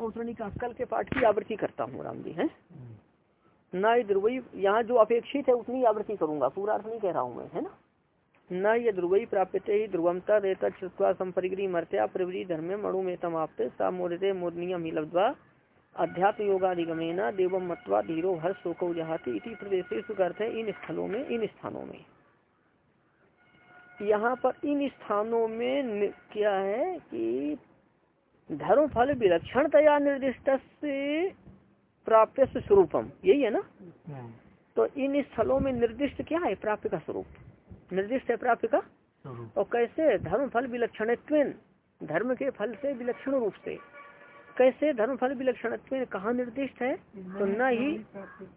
औतरणी का कल के पाठ की आवृत्ति करता हूँ राम जी है? न ध्रुवई यहाँ जो अपेक्षित है उतनी आवृत्ति करूँगा पूरा अर्थ नहीं कह रहा हूँ मैं है ना? न ये ध्रुवई प्राप्त ही ध्रुवमता रेत श्रुवा संपरिग्री मर्त्या प्रवृत्ति धर्म मणु में समाप्त सा मोदते मोदनियम ही लब्धवा अध्यात्म योगाधिगमेन देवम मत्वा धीरो हर शोको जहाती इति प्रदेश है इन स्थलों में इन स्थानों में। यहाँ पर इन स्थानों में क्या है कि धर्म फल विलक्षणतया निर्दिष्ट से प्राप्त स्वरूपम यही है ना? हाँ। तो इन स्थलों में निर्दिष्ट क्या है? प्राप्त का स्वरूप। निर्दिष्ट है प्राप्त का? और कैसे? धर्म फल विलक्षण धर्म के फल से विलक्षण रूप से। कैसे धर्म फल विलक्षण कहाँ निर्दिष्ट है? तो न ही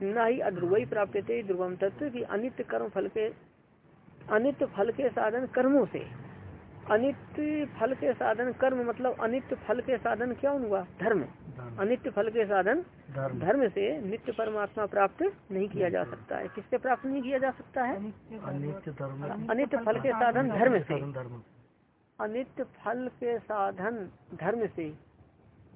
न ही अध्रुवई प्राप्त थे ध्रुवम तत्व की अनित्य कर्म फल के अनित्य फल के साधन कर्मों से। अनित्य फल के साधन कर्म मतलब अनित्य फल के साधन क्या हुआ धर्म। अनित्य फल के साधन धर्म। से नित्य परमात्मा प्राप्त नहीं किया जा सकता है। किससे प्राप्त नहीं किया जा सकता है? अनित्य फल के साधन धर्म से। अनित्य फल के साधन धर्म से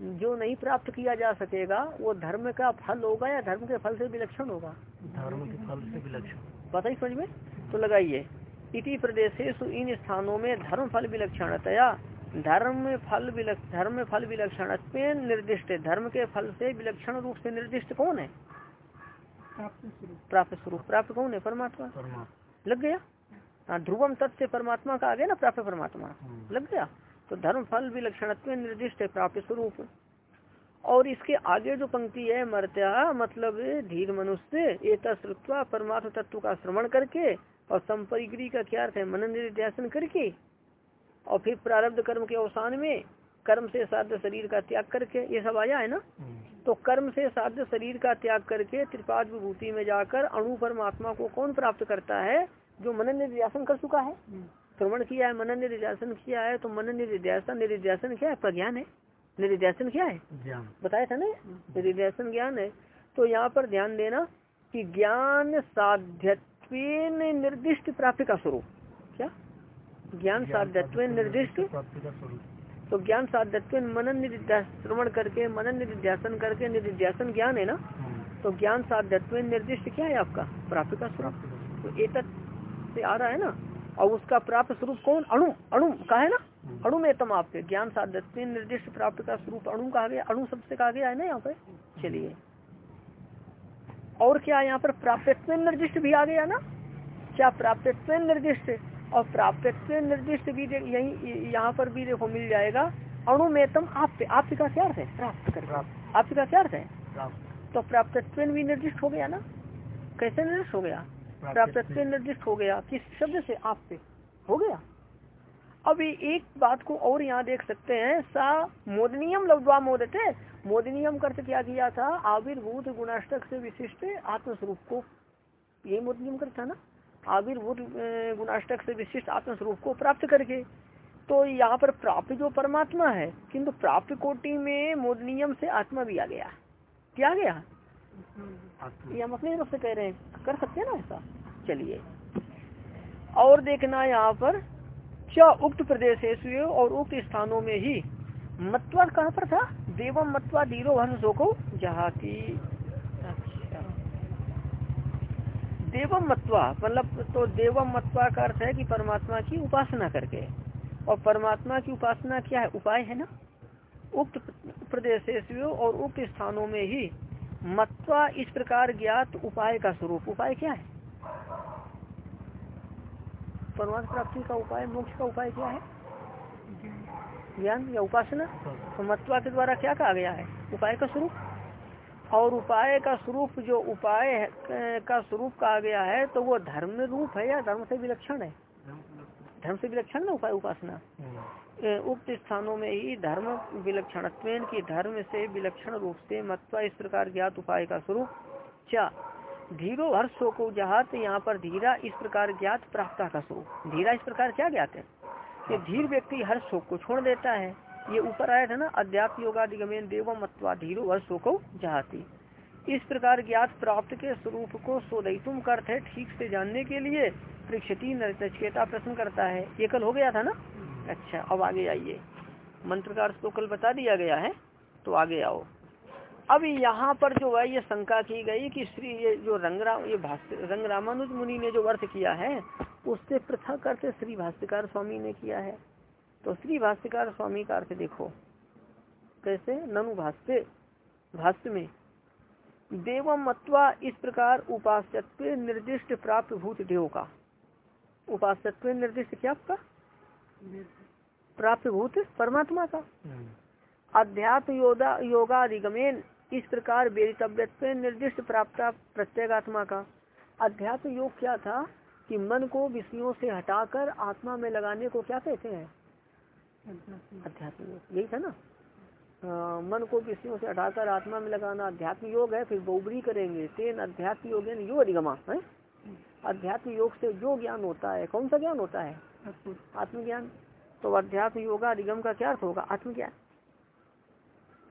जो नहीं प्राप्त किया जा सकेगा वो धर्म का फल होगा या धर्म के फल से विलक्षण होगा? धर्म के फल से विलक्षण। पता ही समझ में? तो लगाइए। इति प्रदेशेश इन स्थानों में धर्म फल विलक्षणतया धर्म फल धर्म फल विलक्षण निर्दिष्ट धर्म के फल से विलक्षण रूप से निर्दिष्ट कौन है? प्राप्त स्वरूप। प्राप्त कौन है? परमात्मा। लग गया? हाँ ध्रुवम तत्व परमात्मा का आ गया ना प्राप्त परमात्मा। हम्म। लग गया? तो धर्म फल विलक्षण निर्दिष्ट है प्राप्त स्वरूप। और इसके आगे जो पंक्ति है मर्त्या मतलब धीर मनुष्य एक परमात्मा तत्व का श्रवण करके और संपरिग्री का क्या अर्थ है? मनन निर्ध्यासन करके और फिर प्रारब्ध कर्म के अवसान में कर्म से साध्य शरीर का त्याग करके ये सब आया है ना? हम्म। तो कर्म से साध्य शरीर का त्याग करके त्रिपाद विभूति में जाकर अणु परमात्मा को कौन प्राप्त करता है? जो मनन निर्ध्यासन कर चुका है। हम्म। श्रवण किया है मनन निर्ध्यासन किया है तो मनन निर्ध्यासन निर्ध्यासन क्या है? प्रज्ञान है। निर्ध्यासन क्या है? बताया था ना? हम्म। निर्ध्यासन ज्ञान है। तो यहाँ पर ध्यान देना कि ज्ञान साध्य निर्दिष्ट प्राप्ति का स्वरूप। क्या? ज्ञान साध्यत्व निर्दिष्ट। तो ज्ञान साध्यत्व मनन श्रवण करके मनन निर्ध्यासन करके निर्ध्यासन ज्ञान है ना? हम्म। तो ज्ञान साध्यत्व निर्दिष्ट क्या है आपका? प्राप्ति का स्वरूप। तो एक से आ रहा है ना? और उसका प्राप्त स्वरूप कौन? अणु। अणु का है ना? हम्म। अणु में तम आपके ज्ञान साध्यत्व निर्दिष्ट प्राप्त का स्वरूप अणु कहा गया अणु सबसे कहा गया है ना यहाँ पे? चलिए। और क्या यहाँ पर प्राप्त निर्दिष्ट भी आ गया ना? क्या प्राप्त निर्दिष्ट? और प्राप्त निर्दिष्ट भी यही यहाँ पर भी देखो मिल जाएगा। अणुमेतम आप आप का क्या अर्थ है? प्राप्त कर आप का क्या अर्थ है? तो प्राप्त भी निर्दिष्ट हो गया ना? कैसे निर्दिष्ट हो गया? प्राप्त निर्दिष्ट हो गया। किस शब्द से? आप पे हो गया। अभी एक बात को और यहाँ देख सकते हैं। सा मोदनियम लब्धवा मोदते। मोदनियम कर्त क्या किया था, आविर्भूत गुणाष्टक से विशिष्ट आत्मस्वरूप को। यही मोदनियम करता ना? आविर्भूत गुणाष्टक से विशिष्ट आत्मस्वरूप को प्राप्त करके। तो यहाँ पर प्राप्त जो परमात्मा है, किंतु प्राप्त कोटि में मोदनियम से आत्मा भी आ गया। क्या गया? ये हम अपनी तरफ़ से कह रहे हैं। कर सकते हैं ना ऐसा? चलिए। और देखना यहाँ पर क्या उक्त प्रदेश और उक्त स्थानों में ही। मत्वा कहाँ पर था? देवम मत्वा धीरो जहाँ की अच्छा। देवम मत्वा मतलब तो देवम मत्वा का अर्थ है कि परमात्मा की उपासना करके। और परमात्मा की उपासना क्या है? उपाय है ना? उक्त प्रदेश और उक्त स्थानों में ही मत्वा इस प्रकार ज्ञात उपाय का स्वरूप। उपाय क्या है? परमात्मा प्राप्ति का उपाय मोक्ष का उपाय क्या है? ज्ञान या उपासना तो मत्वा के द्वारा क्या कहा गया है? उपाय का स्वरूप? और उपाय का स्वरूप, जो उपाय का स्वरूप कहा गया है तो वो धर्म रूप है या धर्म से विलक्षण है? धर्म से विलक्षण ना उपाय, उपासना? उक्त स्थानों में ही धर्म विलक्षण की धर्म से विलक्षण रूप से मत्वा इस प्रकार ज्ञात उपाय का स्वरूप। क्या धीरो हर्ष को जहात यहाँ पर धीरा इस प्रकार ज्ञात प्राप्त का स्वरूप। धीरा इस प्रकार क्या ज्ञात है? कि धीर व्यक्ति हर शोक को छोड़ देता है। ये ऊपर आया था ना अध्यात्म योगादिगमेन देव मत्वा धीरो हर शोको जहाती। इस प्रकार ज्ञात प्राप्त के स्वरूप को सोदयितुम करते है ठीक से जानने के लिए परीक्षती नचकेता प्रश्न करता है। ये कल हो गया था ना? अच्छा अब आगे आइए। मंत्र का अर्थ तो कल बता दिया गया है तो आगे आओ। अब यहाँ पर जो है ये शंका की गई कि श्री ये जो रंगराम ये भाष्य रंग रामानुज मुनि ने जो अर्थ किया है उससे पृथक अर्थ श्री भाष्यकार स्वामी ने किया है। तो श्री भाष्यकार स्वामी का अर्थ देखो। कैसे? ननु भाष्य। भाष्य में देवम मत्वा इस प्रकार उपास्यत्व निर्दिष्ट प्राप्त भूत देव का। उपास्यत्व निर्दिष्ट क्या आपका? प्राप्त भूत परमात्मा का। अध्यात्म योगा योगाधिगमेन इस प्रकार वेदितव्यत्व निर्दिष्ट प्राप्त प्रत्येगात्मा का। अध्यात्म योग क्या था? कि मन को विषयों से हटाकर आत्मा में लगाने को क्या कहते हैं? अध्यात्म। योग। यही था ना? आ, मन को विषयों से हटाकर आत्मा में लगाना अध्यात्म योग है फिर बोबरी करेंगे। तेन अध्यात्म योग यो अधिगमा है? अध्यात्म योग से जो ज्ञान होता है कौन सा ज्ञान होता है? आत्मज्ञान। तो अध्यात्म योगा अधिगम का क्या अर्थ होगा? आत्मज्ञान।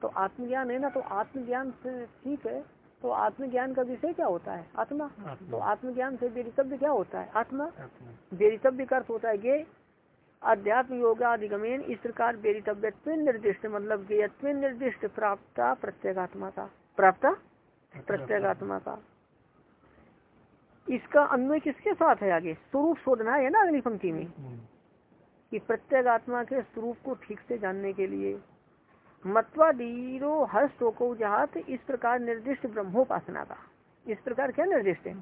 तो आत्मज्ञान है ना तो आत्मज्ञान से ठीक है तो आत्मज्ञान का विषय क्या होता है? आत्मा। तो आत्मज्ञान से वेदितव्य क्या होता है? आत्मा। वेदितव्य का अर्थ होता है गे अध्यात्म योगाधिगमेन इस प्रकार वेदितव्य निर्दिष्ट मतलब गेयत्व निर्दिष्ट प्राप्त प्रत्येगात्मा का। प्राप्त? प्रत्येगात्मा का। इसका अन्वय किसके साथ है आगे? स्वरूप शोधना है ना अगली पंक्ति में कि प्रत्येगात्मा के स्वरूप को ठीक से जानने के लिए मत्वा धीरो हर्ष जहात इस प्रकार निर्दिष्ट ब्रह्मोपासना का। इस प्रकार क्या निर्दिष्ट है?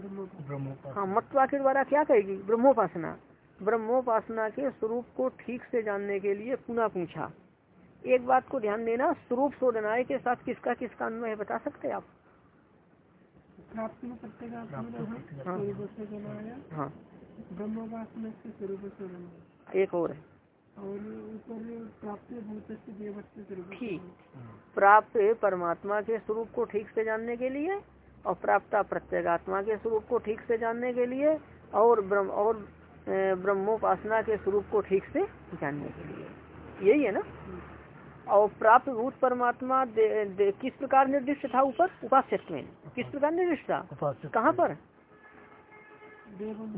हाँ मत्वा के द्वारा क्या कहेगी? ब्रह्मोपासना। ब्रह्मोपासना के स्वरूप को ठीक से जानने के लिए पुनः पूछा। एक बात को ध्यान देना स्वरूप शोधनाय के साथ किसका किसका अन्वय है बता सकते आप? हाँ, हाँ। ब्रह्मोपासना एक और है। और ऊपर ठीक। प्राप्त परमात्मा के स्वरूप को ठीक से जानने के लिए और प्राप्त प्रत्येगात्मा के स्वरूप को ठीक से जानने के लिए और ब्रह्म और ब्रह्मोपासना के स्वरूप को ठीक से जानने के लिए। यही है ना? और प्राप्त भूत परमात्मा किस प्रकार निर्दिष्ट था ऊपर? उपास्यत्व में। किस प्रकार निर्दिष्ट था? कहाँ पर?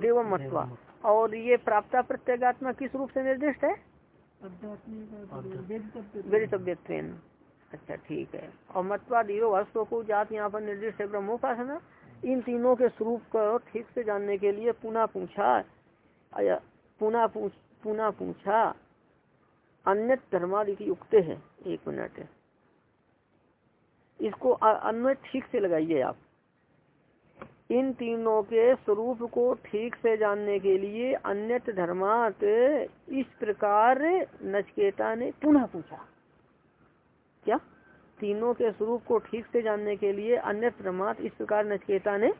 देवम मत्वा और ये प्राप्त प्रत्येगात्मा किस रूप से निर्दिष्ट है? वेदितव्यत्व अच्छा ठीक है। और मतवा धीरो वस्तु को जात यहाँ पर निर्दिष्ट है ब्रह्मोपासना इन तीनों के स्वरूप को ठीक से जानने के लिए पुनः पूछा पुनः पूछ पुनः पूछा। अन्य धर्मादि युक्त है। एक मिनट। इसको अन्य ठीक से लगाइए आप। इन तीनों के स्वरूप को ठीक से जानने के लिए अन्य धर्मात इस प्रकार नचकेता ने पुनः पूछा। क्या? तीनों के स्वरूप को ठीक से जानने के लिए अन्य धर्मात इस प्रकार नचकेता ने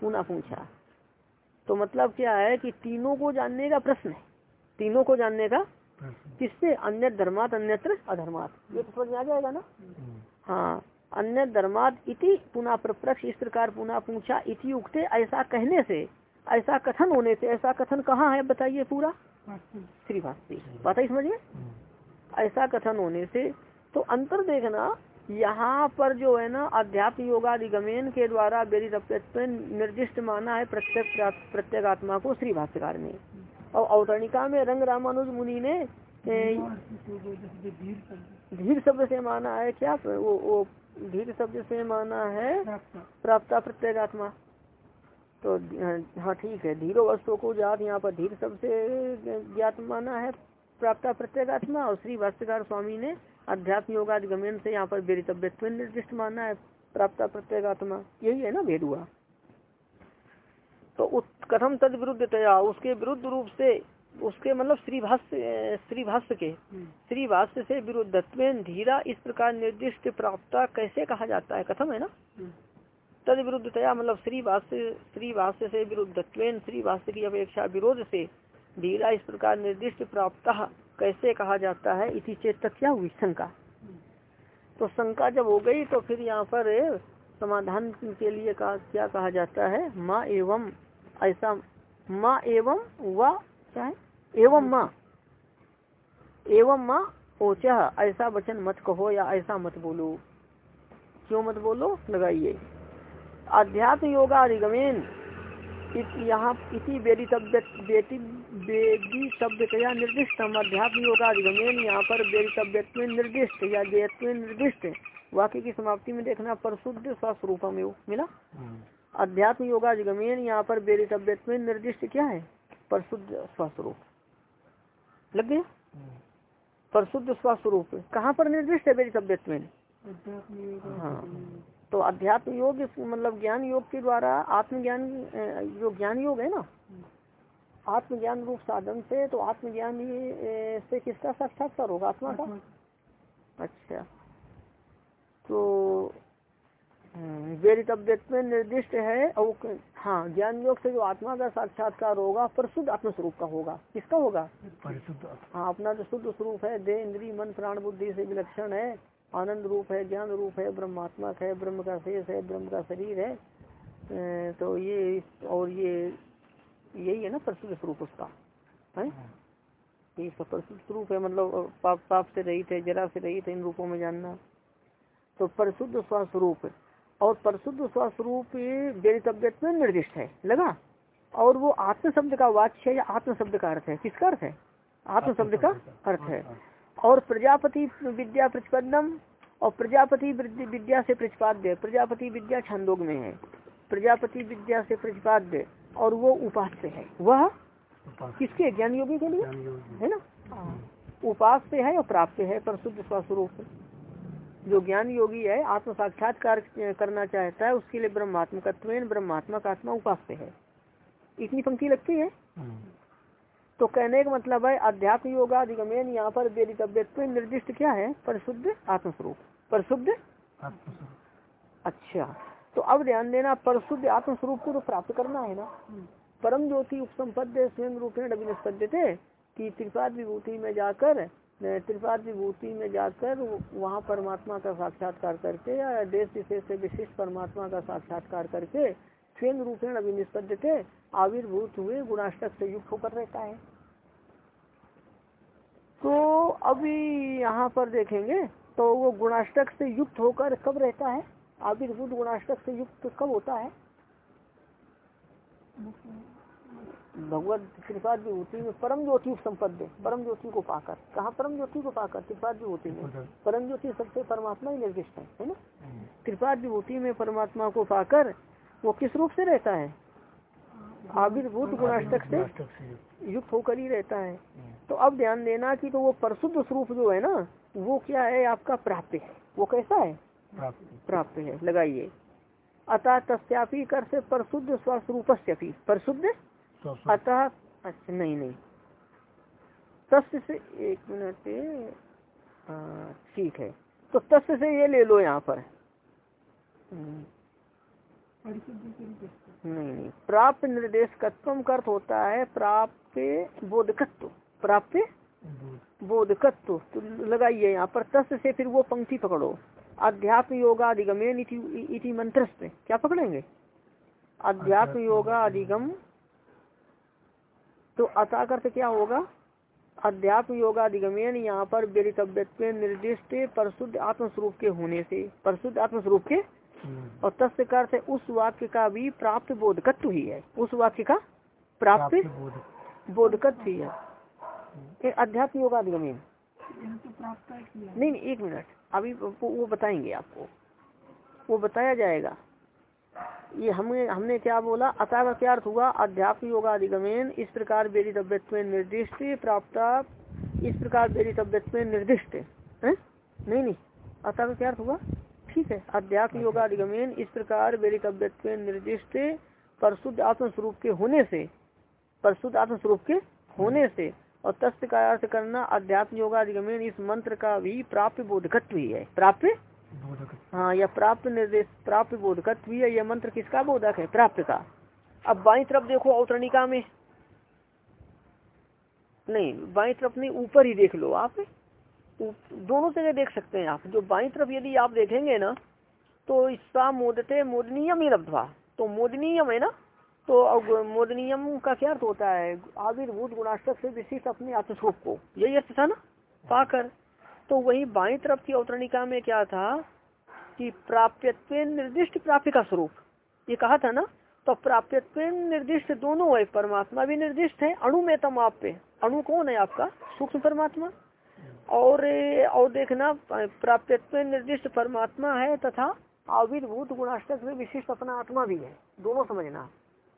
पुनः पूछा। तो मतलब क्या है कि तीनों को जानने का प्रश्न है। तीनों को जानने का किससे? अन्य धर्मात अन्यत्र अधर्मात। ये तो समझ में आ जाएगा ना? हम्म। हाँ। अन्य धर्माद इति पुनः प्रप्रक्ष इस प्रकार पुनः पूछा इति उगते ऐसा कहने से ऐसा कथन होने से ऐसा कथन कहाँ है बताइए पूरा? श्री भास्ती बात ही समझिए? ऐसा कथन होने से तो अंतर देखना यहाँ पर जो है ना अध्यात्म योगाधिगमेन के द्वारा निर्दिष्ट माना है प्रत्येक प्रत्येक आत्मा को श्री भाष्यकार ने। और अवतरणिका में रंग रामानुज मुनि ने धीर शब्द से माना है क्या? वो वो धीर शब्द से माना है प्राप्त। प्रत्येगात्मा। तो हाँ ठीक है धीरो वस्तु को जात यहाँ पर धीर शब्द से ज्ञात माना है प्राप्त प्रत्येगात्मा और श्री भाष्यकार स्वामी ने अध्यात्म योगाधिगमन से यहाँ पर वेदितव्यत्व निर्दिष्ट माना है प्राप्त प्रत्येगात्मा। यही है ना भेद हुआ। तो कथम तद विरुद्ध तया उसके विरुद्ध रूप से उसके मतलब श्री भाष्य श्री भाष्य के श्रीभाष्य से विरुद्धत्व धीरा इस प्रकार निर्दिष्ट प्राप्त कैसे कहा जाता है? कथम है ना? हम्म। तद विरुद्धतया मतलब श्री भाष्य श्री भाष्य से विरुद्धत्व श्री भाष्य की अपेक्षा विरोध से धीरा इस प्रकार निर्दिष्ट प्राप्त कैसे कहा जाता है? इसी चेत तक क्या हुई शंका। हम्म। तो शंका जब हो गई तो फिर यहाँ पर समाधान के लिए कहा क्या कहा जाता है? माँ एवं ऐसा माँ एवं व क्या है? एवं माँ। एवं माँ ओचा ऐसा वचन मत कहो या ऐसा मत बोलो। क्यों मत बोलो? लगाइए। अध्यात्म योगा अधिगमेन इत- यहाँ इसी वेदी वेदी शब्दतया निर्दिष्ट। हम अध्यात्म योगाधिगमेन यहाँ पर वेदितव्यत्व निर्दिष्ट या देयत्व निर्दिष्ट। वाक्य की समाप्ति में देखना परशुद्ध स्वस्वरूपम मिला? अध्यात्म योगाधिगमेन यहाँ पर वेदितव्यत्व निर्दिष्ट क्या है? परशुद्ध स्वस्वरूप लग गया? परशुद्ध स्वस्वरूप कहाँ पर निर्दिष्ट है वेदितव्यत्व अध्यात्म योग हाँ। तो अध्यात्म योग मतलब ज्ञान योग के द्वारा आत्मज्ञान जो ज्ञान योग है ना? आत्मज्ञान रूप साधन से तो आत्मज्ञान से किसका साक्षात्कार होगा? आत्मा का। अच्छा। तो वेदितव्यत्व में निर्दिष्ट है और हाँ ज्ञान योग से जो आत्मा का साक्षात्कार होगा पर शुद्ध आत्म स्वरूप का होगा। किसका होगा? परिशुद्ध हाँ अपना जो शुद्ध स्वरूप है देह इंद्री मन प्राण बुद्धि से विलक्षण है। आनंद रूप है ज्ञान रूप है ब्रह्मात्मक है ब्रह्म का शेष है ब्रह्म का शरीर है। तो ये और ये यही है ना प्रसिद्ध स्वरूप उसका है? ये सब प्रसिद्ध स्वरूप है मतलब पाप पाप से रहित है जरा से रहित है इन रूपों में जानना। तो परिशुद्ध स्वस्वरूप और परिशुद्ध स्वस्वरूप में निर्दिष्ट है। लगा? और वो आत्म शब्द का वाच्य है या आत्म शब्द का अर्थ है? किसका अर्थ है? आत्म शब्द का अर्थ है। और प्रजापति विद्या प्रतिपन्नम और प्रजापति विद्या से प्रतिपाद्य। प्रजापति विद्या छंदोग में है। प्रजापति विद्या से प्रतिपाद्य और वो उपास्य है। वह किसके? ज्ञान योगी के लिए? है ना? उपास्य है और प्राप्त है? पर शुद्ध स्वस्वरूप। जो ज्ञान योगी है आत्म साक्षात्कार करना चाहता है उसके लिए ब्रह्मात्मकत्व ब्रह्मात्मक आत्मा उपास्य है। इतनी पंक्ति लगती है? तो कहने का मतलब है अध्यात्म योगाधिगमेन यहाँ पर वेदितव्यत्व निर्दिष्ट क्या है? परिशुद्ध आत्मस्वरूप। परिशुद्ध? अच्छा। तो अब ध्यान देना परशुद्ध आत्मस्वरूप को तो प्राप्त करना है ना। परम ज्योति उपसंपद स्वयं रूपेण अभिनिष्पद्य थे कि त्रिपाद विभूति में जाकर त्रिपाद विभूति में जाकर वहाँ परमात्मा का साक्षात्कार करके या देश विशेष से विशिष्ट परमात्मा का साक्षात्कार करके स्वयं रूपेण अभिनिष्पद्य थे आविर्भूत हुए, गुणाष्टक से युक्त होकर रहता है। तो अभी यहाँ पर देखेंगे तो वो गुणाष्टक से युक्त होकर कब रहता है? आविर्भूत गुणाष्टक से युक्त कब होता है? भगवत कृपा विभूति में परम ज्योति संपद्य परम ज्योति को पाकर। कहा परम ज्योति को पाकर? कृपा विभूति में परम ज्योति सबसे परमात्मा ही निर्दिष्ट है है ना? कृपा विभूति में परमात्मा को पाकर वो किस रूप से रहता है? आविर्भूत गुणाष्टक से युक्त। होकर ही रहता है। तो अब ध्यान देना कि तो वो परशुद्ध स्वरूप जो है ना वो क्या है? आपका प्राप्त है। वो कैसा है? प्राप्त है। लगाइए। अतः तस्यापि कर से परशुद्ध स्वस्वरूपस्यपि। परशुद्ध अतः अच्छा नहीं नहीं। तस्य से एक मिनट ठीक है। तो तस्य से ये ले लो यहाँ पर। हम्म, नहीं नहीं। प्राप्त निर्देशकत्व का अर्थ होता है प्राप्त बोधकत्व। प्राप्त बोधकत्व। तो लगाइए यहाँ पर तस्य से फिर वो पंक्ति पकड़ो। अध्यात्म योगाधिगमेन इति इति मंत्र क्या पकड़ेंगे? अध्यात्म योगाधिगम तो अता क्या होगा? अध्यात्म योगाधिगमेन यहाँ पर वेदितव्यत्व निर्दिष्ट परशुद्ध आत्मस्वरूप के होने से परशुद्ध आत्मस्वरूप के? और तस्य अर्थ है उस वाक्य का भी प्राप्त बोधकत्व ही है। उस वाक्य का प्राप्त बोधकत्व। ही है। अध्यात्म योगाधिगमेन। प्राप्त नहीं नहीं एक मिनट। अभी वो वो बताएँगे आपको। वो बताया जाएगा। ये हमने हमने क्या बोला? अतः का क्या अर्थ हुआ? अध्यात्म योगाधिगमेन इस प्रकार वेदितव्यत्व निर्दिष्ट प्राप्त इस प्रकार वेदितव्यत्व निर्दिष्ट। है? नहीं नहीं। अतः का क्या अर्थ हुआ? ठीक है। अध्यात्म योगाधिगमेन इस प्रकार वेदितव्यत्व निर्दिष्ट परशुद्ध आत्मस्वरूप के होने से परशुद्ध आत्मस्वरूप के होने से और तस्थ का अर्थ करना अध्यात्म योगाधिगमेन इस मंत्र का भी प्राप्त बोधकत्व ही है। प्राप्त हाँ यह प्राप्त निर्देश, प्राप्त बोधकत्व ही यह मंत्र किसका बोधक है? प्राप्त का। अब बाई तरफ़ देखो अवतरणिका में। नहीं, बाई तरफ़ नहीं, ऊपर ही देख लो आप। दोनों जगह देख सकते हैं आप। जो बाई तरफ़ यदि आप देखेंगे ना तो इसका मोदते, मोदनीयम ही लब्धवा। तो मोदनीयम है ना? तो मोदनीयम का क्या अर्थ होता है? आविर्भूत गुणाष्टक से विशिष्ट अपने आत्मस्वरूप को। यही अर्थ था ना? पाकर। तो वही बाई तरफ़ की अवतरणिका में क्या था कि प्राप्यत्व निर्दिष्ट प्राप्य का स्वरूप। ये कहा था ना? तो प्राप्यत्व निर्दिष्ट दोनों है, परमात्मा भी निर्दिष्ट है, अणु में तम आप पे। अणु कौन है आपका? सूक्ष्म परमात्मा। और और देखना प्राप्यत्व निर्दिष्ट परमात्मा है तथा आविर्भूत गुणाष्टक में विशिष्ट अपना आत्मा भी है। दोनों समझना।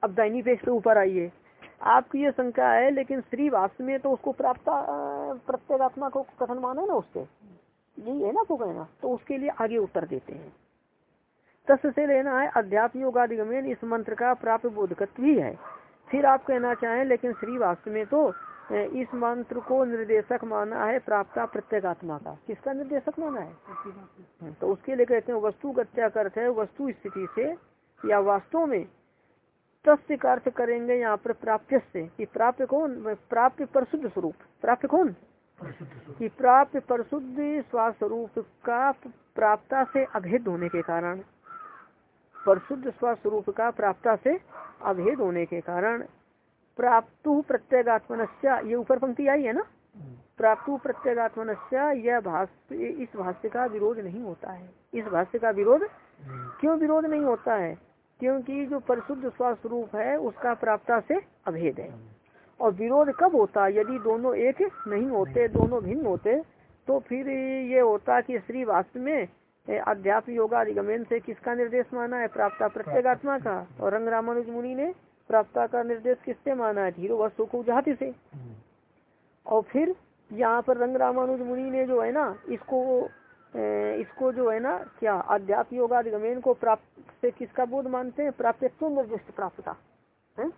अब दैनी पेज पे ऊपर आइए। आपकी ये शंका है लेकिन श्री वास्तव में तो उसको प्राप्त प्रत्येगात्मा को कथन माना ना उससे यही है ना आपको कहना तो उसके लिए आगे उत्तर देते हैं। तस् से लेना है अध्यात्म योगादिगमेन इस मंत्र का प्राप्त बोधकत्व ही है। फिर आप कहना चाहें लेकिन श्री वास्तव में तो इस मंत्र को निर्देशक माना है प्राप्त प्रत्येगात्मा का। किसका निर्देशक माना है? तो उसके लिए कहते हैं वस्तु गत्या अर्थ है वस्तु स्थिति से या वास्तव में तस्य का अर्थ करेंगे यहाँ पर प्राप्त से कि प्राप्त कौन? प्राप्त परशुद्ध स्वरूप। प्राप्त कौन? कि प्राप्त परशुद्ध स्वरूप का प्राप्ता से अभेद होने के कारण। परशुद्ध स्वरूप का प्राप्ता से अभेद होने के कारण। प्राप्त प्रत्येगात्मनस्या ये ऊपर पंक्ति आई है ना? प्राप्त प्रत्येगात्मनस्या यह भाष्य इस भाष्य का विरोध नहीं होता है। इस भाष्य का विरोध क्यों विरोध नहीं होता है? क्योंकि जो परिशुद्ध रूप है उसका प्राप्ता से अभेद है। और विरोध कब होता यदि दोनों एक नहीं होते दोनों भिन्न होते तो फिर ये होता कि श्री वास्तव में अध्यात्म योगाधिगमन से किसका निर्देश माना है? प्राप्ता प्रत्येगात्मा का। और रंग रामानुज मुनि ने प्राप्ता का निर्देश किससे माना है? धीरो वस्तु को जाति से। और फिर यहाँ पर रंग रामानुज मुनि ने जो है ना इसको इसको जो है ना क्या अध्यात्म योगाधिगमेन को प्राप्त से किसका बोध मानते हैं? प्राप्त निर्दिष्ट प्राप्तता है?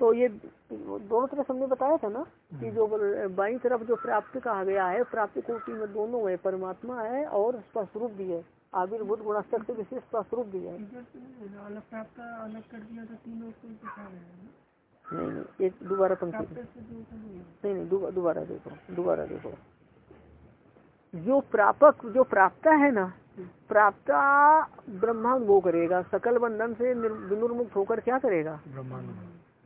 तो ये दोनों तरफ़ हमने बताया था ना कि जो बाई तरफ़ जो प्राप्त कहा गया है प्राप्त कोटि में दोनों है परमात्मा है और स्वस्वरूप भी है। आविर्भूत गुणास्तर से विशेष स्वस्वरूप भी है। नहीं नहीं एक दोबारा पंक्ति। नहीं नहीं दोबारा देखो दोबारा देखो। जो प्रापक जो प्राप्ता है ना प्राप्ता ब्रह्मांड वो करेगा। सकल बंधन से विनुर्मुक्त होकर क्या करेगा? ब्रह्मांड।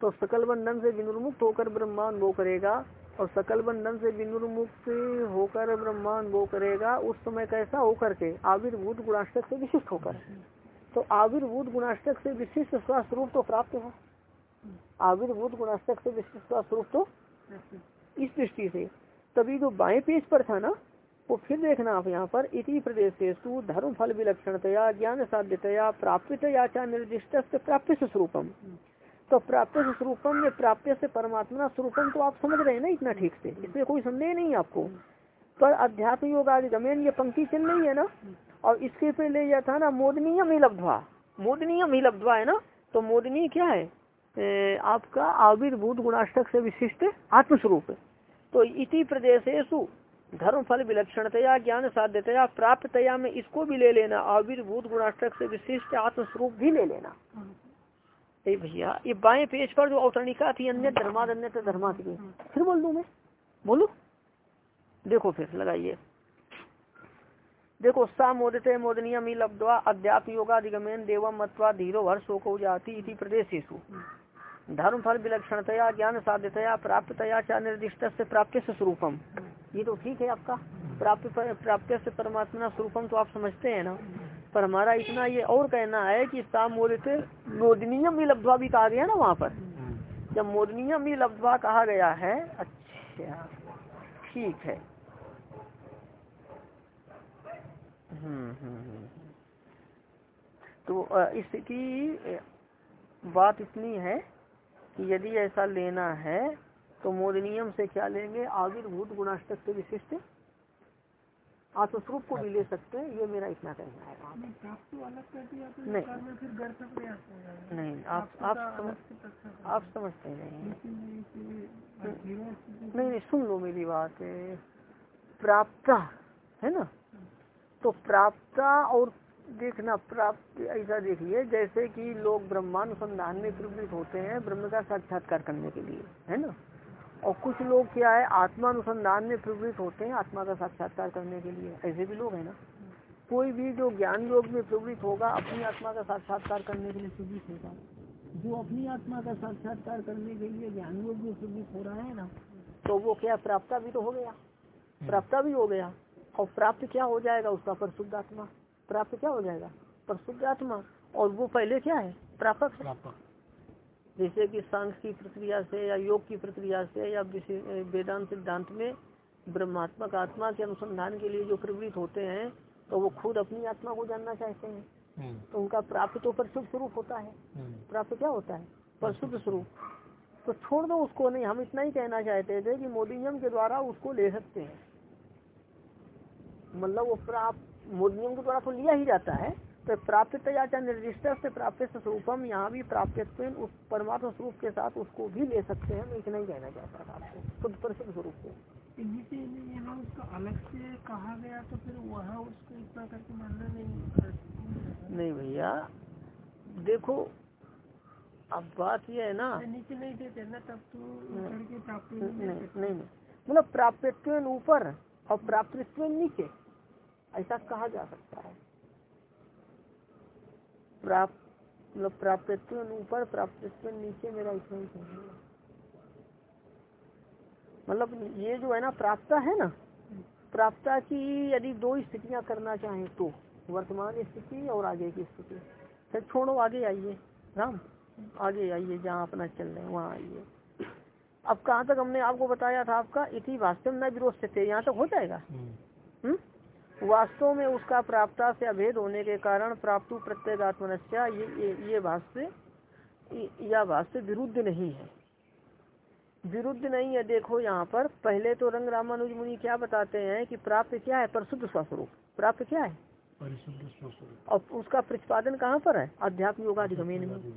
तो सकल बंधन से विनुर्मुक्त होकर ब्रह्मांड वो करेगा और सकल बंधन से विनुर्मुक्त होकर ब्रह्मांड वो करेगा। उस समय कैसा होकर के? आविर्भूत गुणाष्टक से विशिष्ट होकर। तो आविर्भूत गुणाष्टक से विशिष्ट स्वास्थ्य रूप तो प्राप्त है। आविर्भूत गुणाष्टक से विशिष्ट स्वास्थ्य रूप तो इस दृष्टि से। तभी जो बाएँ पेज पर था ना वो फिर देखना आप यहाँ पर इति प्रदेश धर्म फल विलक्षणतया ज्ञान साध्यतया प्राप्तया चा निर्दिष्ट प्राप्त स्वरूपम। तो प्राप्त स्वरूपम में प्राप्त से परमात्मा स्वरूपम तो आप समझ रहे हैं ना इतना ठीक से? इसमें कोई संदेह नहीं आपको। पर अध्यात्म योग आदि गमेन ये पंक्ति चल रही है ना? और इसके पे ले यह था ना मोदनीयम ही लब्धवा मोदनीयम ही लब्धवा है ना? तो मोदनी क्या है? ए, आपका आविर्भूत गुणाष्टक से विशिष्ट आत्मस्वरूप। तो इति प्रदेशेशु धर्म फल विलक्षणतया ज्ञान साध्यतया प्राप्तया में इसको भी ले लेना आविर्भूत गुणाष्टक से विशिष्ट आत्मस्वरूप भी ले लेना। भैया ये बाएँ पेज पर जो अवतरणिका थी अन्य धर्माद अन्य धर्माद की। फिर बोल दू मैं? बोलू? देखो फिर लगाइए। देखो सा मोदते मोदनियम लब्धवा अध्यात्म योगाधिगमेन देवम मत्वा धीरो हर्षो जाति प्रदेश धर्म फल विलक्षणतया ज्ञान साध्यतया प्राप्तया चा निर्दिष्ट से प्राप्त से स्वरूपम। ये तो ठीक है आपका। प्राप्त प्राप्त से परमात्मा स्वरूपम तो आप समझते हैं ना। पर हमारा इतना ये और कहना है कि सामोदित मोदनीयम भी लब्धवा भी कहा गया ना वहाँ पर। जब मोदनीयम भी लब्धवा कहा गया है अच्छा ठीक है। हम्म, हम्म, हम्म। तो इसकी बात इतनी है कि यदि ऐसा लेना है तो मोदनियम से क्या लेंगे? आविर्भूत गुणाष्टक से विशिष्ट आत्मस्वरूप को भी ले सकते हैं। ये मेरा इतना कहना है। नहीं। नहीं आप आप समझ आप समझते नहीं नहीं नहीं सुन लो मेरी बात। प्राप्त है ना? तो प्राप्त और देखना, प्राप्त ऐसा देखिए, जैसे कि लोग ब्रह्मानुसंधान में प्रवृत्त होते हैं ब्रह्म का साक्षात्कार करने के लिए, है ना? और कुछ लोग क्या है, आत्मानुसंधान में प्रवृत्त होते हैं आत्मा का साक्षात्कार करने के लिए, ऐसे भी लोग हैं ना? कोई भी जो ज्ञान योग में प्रवृत्त होगा, अपनी आत्मा का साक्षात्कार करने के लिए प्रवृत्त होगा। जो अपनी आत्मा का साक्षात्कार करने के लिए ज्ञान योग में प्रवृत्त हो रहा है ना तो वो क्या प्राप्त भी तो हो गया, प्राप्त भी हो गया, और प्राप्त क्या हो जाएगा उसका पर शुद्ध आत्मा? प्राप्त क्या हो जाएगा? पर शुद्ध आत्मा। और वो पहले क्या है? प्रापक है। जैसे कि सांख्य की प्रक्रिया से या योग की प्रक्रिया से या वेदांत सिद्धांत में ब्रह्मात्मक आत्मा के अनुसंधान के लिए जो प्रवृत्त होते हैं तो वो खुद अपनी आत्मा को जानना चाहते हैं। हम्म, तो उनका प्राप्त तो परशुद्ध स्वरूप होता है। हम्म, प्राप्त क्या होता है? परशुद्ध स्वरूप। तो छोड़ दो उसको नहीं हम इतना ही कहना चाहते थे कि मोदिनियम के द्वारा उसको ले सकते हैं। मतलब वो प्राप्त मोदिनियम के द्वारा तो लिया ही जाता है तो प्राप्त या निर्दिष्ट से प्राप्त स्वरूपम यहाँ भी प्राप्त उस परमात्मा स्वरूप के साथ उसको भी ले सकते हैं मैं इतना ही कहना चाहता था आपको शुद्ध परशुद्ध स्वरूप को। यहाँ उसका अलग से कहा गया तो फिर वहाँ उसको इतना करके मानना नहीं नहीं भैया देखो अब बात यह है ना। नीचे नहीं देते ना तब तो नहीं। प्राप्त नहीं मतलब प्राप्तित्व ऊपर और प्राप्त नीचे। ऐसा कहा जा सकता है। प्राप्त मतलब प्राप्तित्व ऊपर प्राप्तित्व नीचे मेरा इतना ही कहना मतलब ये जो है ना प्राप्ता है ना प्राप्ता की यदि दो स्थितियाँ करना चाहें तो वर्तमान स्थिति और आगे की स्थिति। फिर छोड़ो आगे आइए राम। आगे आइए जहाँ अपना चल रहे हैं वहाँ आइए। अब कहाँ तक हमने आपको बताया था आपका? इति वास्तव न विरोध से यहाँ तक हो जाएगा? हम्म? वास्तव में उसका प्राप्ता से अभेद होने के कारण प्राप्तु प्रत्येगात्मनस्या ये ये, ये भाष्य ये- यह भाष्य विरुद्ध नहीं है। विरुद्ध नहीं है देखो यहाँ पर। पहले तो रंग रामानुज मुनि क्या बताते हैं कि प्राप्त क्या है? परशुद्ध स्वस्वरूप। प्राप्त क्या है? और उसका प्रतिपादन कहाँ पर है? अध्यात्म योगाधिगमेन में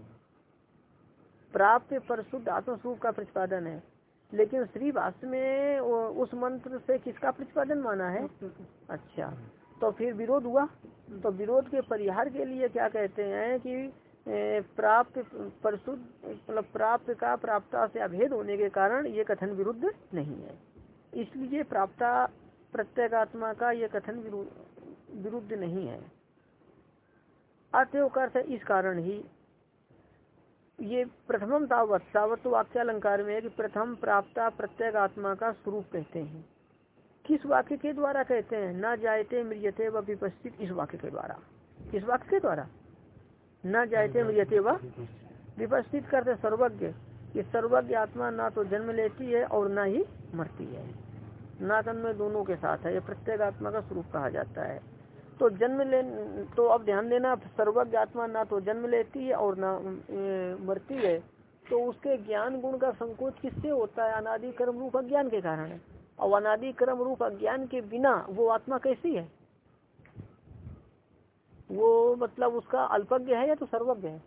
प्राप्त परशुद्ध आत्मस्वरूप का प्रतिपादन है। लेकिन श्री भाष्य में उस मंत्र से किसका प्रतिपादन माना है? अच्छा तो फिर विरोध हुआ। तो विरोध के परिहार के लिए क्या कहते हैं कि प्राप्त परशुद्ध मतलब प्राप्त का प्राप्ता से अभेद होने के कारण ये कथन विरुद्ध नहीं है। इसलिए प्राप्ता प्रत्येगात्मा का ये कथन विरुद्ध नहीं है। अतएव इस कारण ही ये प्रथमम तावत तावत तो वाक्यालंकार में है कि प्रथम प्राप्ता प्रत्येक आत्मा का स्वरूप कहते हैं। किस वाक्य के द्वारा कहते हैं? न जायते मृियते व विपस्थित इस वाक्य के द्वारा। किस वाक्य के द्वारा? न जायते मृियते व विपस्थित करते सर्वज्ञ। कि सर्वज्ञ आत्मा ना तो जन्म लेती है और ना ही मरती है। ना तन्मय दोनों के साथ है। ये प्रत्येक आत्मा का स्वरूप कहा जाता है। तो जन्म ले तो अब ध्यान देना, सर्वज्ञ आत्मा ना तो जन्म लेती है और ना मरती है। तो उसके ज्ञान गुण का संकोच किससे होता है? अनादि कर्म रूप अज्ञान के कारण है। और अनादि कर्म रूप अज्ञान के बिना वो आत्मा कैसी है? वो मतलब उसका अल्पज्ञ है या तो सर्वज्ञ है?